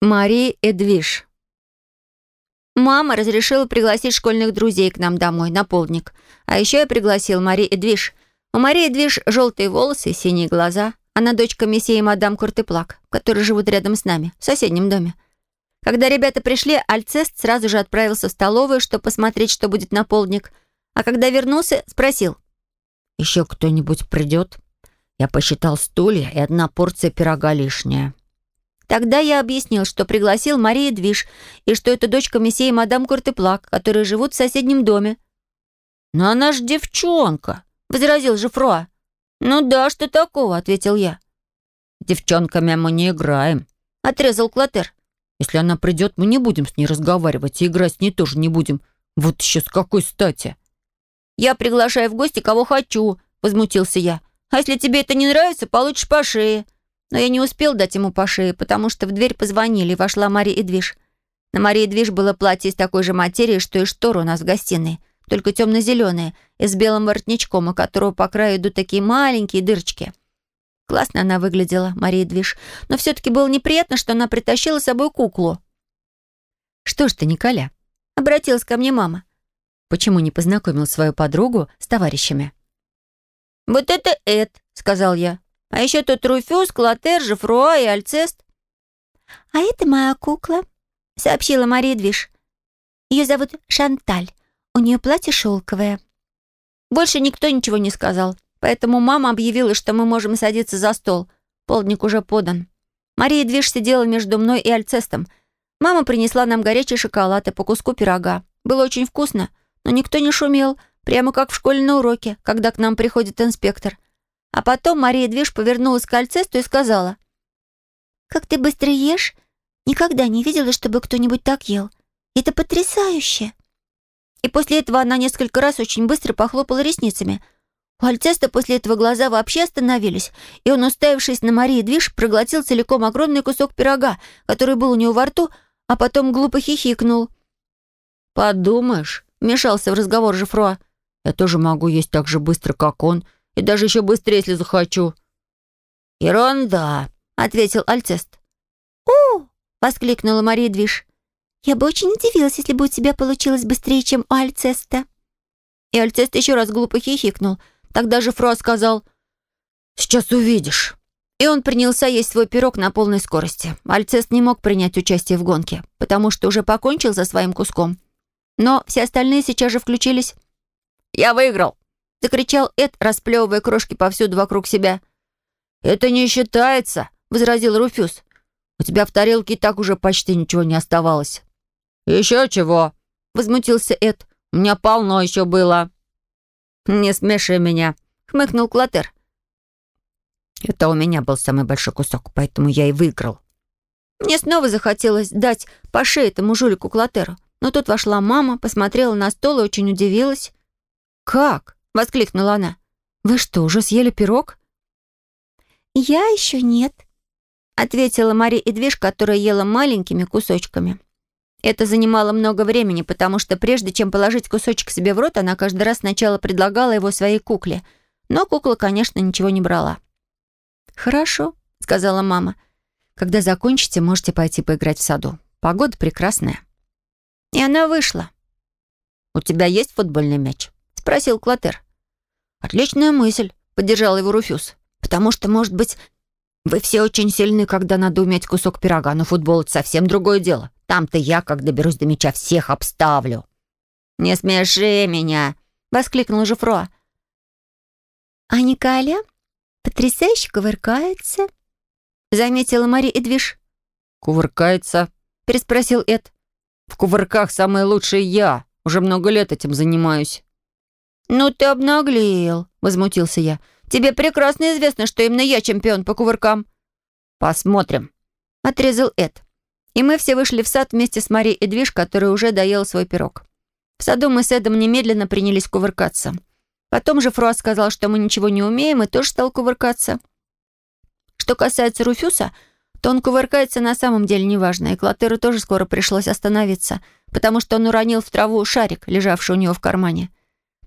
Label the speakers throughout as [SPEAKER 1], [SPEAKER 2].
[SPEAKER 1] Мари Эдвиш. Мама разрешила пригласить школьных друзей к нам домой на полдник. А еще я пригласил Мари Эдвиш. У Мари Эдвиш желтые волосы и синие глаза. Она дочка месье и мадам Куртеплак, которые живут рядом с нами, в соседнем доме. Когда ребята пришли, Альцест сразу же отправился в столовую, чтобы посмотреть, что будет на полдник. А когда вернулся, спросил.
[SPEAKER 2] «Еще кто-нибудь придет?» Я посчитал стулья и одна порция пирога лишняя.
[SPEAKER 1] Тогда я объяснил, что пригласил Мария Движ, и что это дочка месье и мадам Куртеплак, которые живут в соседнем доме.
[SPEAKER 2] «Но она ж девчонка», —
[SPEAKER 1] возразил Жифруа. «Ну да, что такого?» — ответил я.
[SPEAKER 2] «Девчонками мы не играем», —
[SPEAKER 1] отрезал Клотер.
[SPEAKER 2] «Если она придет, мы не будем с ней разговаривать, и играть с ней тоже не будем. Вот еще с какой стати?»
[SPEAKER 1] «Я приглашаю в гости, кого хочу», — возмутился я. «А если тебе это не нравится, получишь по шее». Но я не успел дать ему по шее, потому что в дверь позвонили, и вошла Мария Эдвиш. На Марии Эдвиш было платье из такой же материи, что и штора у нас в гостиной, только темно-зеленое, и с белым воротничком, у которого по краю идут такие маленькие дырочки. Классно она выглядела, Мария Эдвиш, но все-таки было неприятно, что она притащила с собой куклу.
[SPEAKER 2] «Что ж ты, Николя?» — обратилась ко мне мама. «Почему не познакомил свою подругу с товарищами?»
[SPEAKER 1] «Вот это Эд», — сказал я. А еще тут Руфюз, Клотер, Жифруа и Альцест». «А это моя кукла», — сообщила Мария Движ. «Ее зовут Шанталь. У нее платье шелковое». Больше никто ничего не сказал, поэтому мама объявила, что мы можем садиться за стол. Полдник уже подан. Мария Движ сидела между мной и Альцестом. Мама принесла нам горячий шоколад и по куску пирога. Было очень вкусно, но никто не шумел, прямо как в школе на уроке, когда к нам приходит инспектор — а потом Мария Движ повернулась к Альцесту и сказала. «Как ты быстро ешь? Никогда не видела, чтобы кто-нибудь так ел. Это потрясающе!» И после этого она несколько раз очень быстро похлопала ресницами. У Альцеста после этого глаза вообще остановились, и он, уставившись на Марии Движ, проглотил целиком огромный кусок пирога, который был у него во рту, а потом глупо хихикнул.
[SPEAKER 2] «Подумаешь», — вмешался в разговор Жифруа, «я тоже могу есть так же быстро, как он, и даже еще быстрее, если захочу».
[SPEAKER 1] «Ерунда», — ответил Альцест. «О!» — воскликнула Мария Движ. «Я бы очень удивилась, если бы у тебя получилось быстрее, чем у Альцеста». И Альцест еще раз глупо хихикнул. Тогда же Фро сказал «Сейчас увидишь». И он принялся есть свой пирог на полной скорости. Альцест не мог принять участие в гонке, потому что уже покончил со своим куском. Но все остальные сейчас же включились. «Я выиграл!» — закричал Эд, расплевывая крошки повсюду вокруг себя.
[SPEAKER 2] «Это не считается», — возразил Руфюз. «У тебя в тарелке так уже почти ничего не оставалось». «Еще чего?» — возмутился Эд. «У меня полно еще было».
[SPEAKER 1] «Не смеши меня», — хмыкнул Клотер.
[SPEAKER 2] «Это у меня был самый большой кусок, поэтому я и выиграл».
[SPEAKER 1] Мне снова захотелось дать по шее этому жулику Клотеру. Но тут вошла мама, посмотрела на стол и очень удивилась.
[SPEAKER 2] «Как?» — воскликнула она. «Вы что, уже съели пирог?»
[SPEAKER 1] «Я еще нет», — ответила Мария Эдвиж, которая ела маленькими кусочками. Это занимало много времени, потому что прежде чем положить кусочек себе в рот, она каждый раз сначала предлагала его своей кукле. Но кукла, конечно, ничего не брала.
[SPEAKER 2] «Хорошо», — сказала мама. «Когда закончите, можете пойти поиграть в саду. Погода прекрасная».
[SPEAKER 1] И она вышла.
[SPEAKER 2] «У тебя есть футбольный мяч?» Спросил Клотер.
[SPEAKER 1] «Отличная мысль», — поддержал его Руфюз. «Потому что, может быть, вы все очень сильны, когда надо уметь кусок пирога, но футбол — это совсем другое дело. Там-то я, как доберусь до мяча, всех обставлю». «Не смеши меня!» — воскликнул Жифруа. «А Николя потрясающе кувыркается», — заметила Мари Эдвиш.
[SPEAKER 2] «Кувыркается?» — переспросил Эд. «В кувырках самый лучший я. Уже много лет этим занимаюсь».
[SPEAKER 1] «Ну ты обнаглел», — возмутился я. «Тебе прекрасно известно, что именно я чемпион по кувыркам».
[SPEAKER 2] «Посмотрим», — отрезал Эд. И мы все вышли в сад вместе с Марией Эдвиш, которая уже доела свой пирог. В саду мы с Эдом немедленно принялись кувыркаться. Потом же Фруа сказал, что мы ничего не умеем, и тоже стал кувыркаться. Что касается Руфюса, то он кувыркается на самом деле неважно, и Клотеру тоже скоро пришлось остановиться, потому что он уронил в траву шарик, лежавший у него в кармане.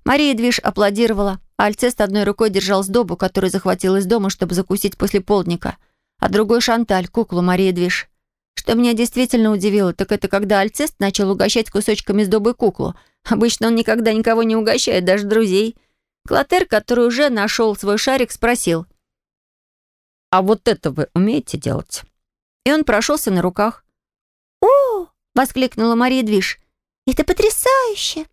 [SPEAKER 2] Мария Движ аплодировала, а Альцест одной рукой держал сдобу, которую захватил из дома, чтобы закусить после полдника, а другой — Шанталь, куклу Марии Движ. Что меня действительно удивило, так это когда Альцест начал угощать кусочками сдобы куклу. Обычно он никогда никого не угощает, даже друзей. Клотер, который уже нашел свой шарик, спросил. «А вот это вы умеете делать?» И он прошелся на руках.
[SPEAKER 1] «О!» — воскликнула Мария Движ. «Это потрясающе!»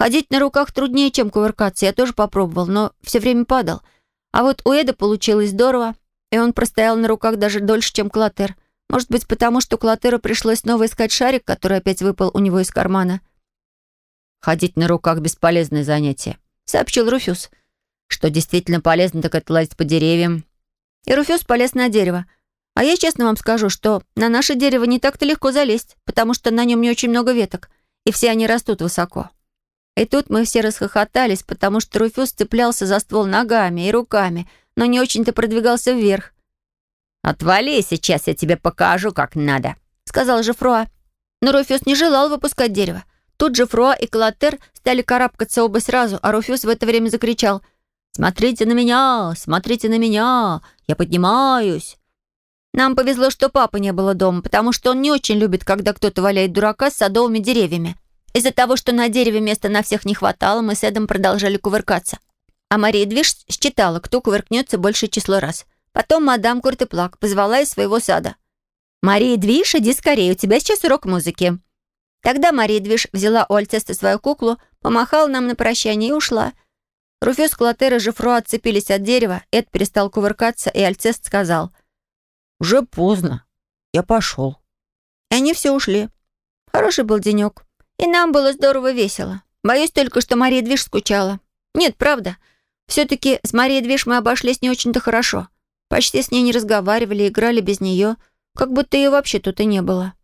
[SPEAKER 2] Ходить на руках труднее, чем кувыркаться. Я тоже попробовал, но все время падал. А вот у Эда получилось здорово, и он простоял на руках даже дольше, чем Клотер. Может быть, потому что Клотеру пришлось снова искать шарик, который опять выпал у него из кармана. «Ходить на руках — бесполезное занятие», — сообщил Руфюз. «Что действительно полезно, так это лазить по деревьям». И Руфюз полез на дерево. А я честно вам скажу, что на наше дерево не так-то легко залезть, потому что на нем не очень много веток, и все они растут высоко. И тут мы все расхохотались, потому что Руфюз цеплялся за ствол ногами и руками, но не очень-то продвигался вверх. «Отвали, сейчас я тебе покажу, как надо», — сказал Жефруа. Но Руфюз не желал выпускать дерево. Тут Жефруа и Клотер стали карабкаться оба сразу, а Руфюз в это время закричал «Смотрите на меня! Смотрите на меня! Я поднимаюсь!» Нам повезло, что папы не было дома, потому что он не очень любит, когда кто-то валяет дурака с садовыми деревьями. Из-за того, что на дереве места на всех не хватало, мы с Эдом продолжали кувыркаться. А Мария Движ считала, кто кувыркнется большее число раз. Потом мадам Куртеплак позвала из своего сада. «Мария Движ, иди скорее, у тебя сейчас урок музыки». Тогда Мария Движ взяла у Альцеста свою куклу, помахала нам на прощание и ушла. Руфюз, Клотер и Жифро отцепились от дерева, Эд перестал кувыркаться, и Альцест сказал, «Уже поздно. Я пошел». И они все ушли. Хороший был денек. И нам было здорово весело. Боюсь только, что Мария Движ скучала. Нет, правда. Все-таки с Марией Движ мы обошлись не очень-то хорошо. Почти с ней не разговаривали, играли без нее, как будто ее вообще тут и не было.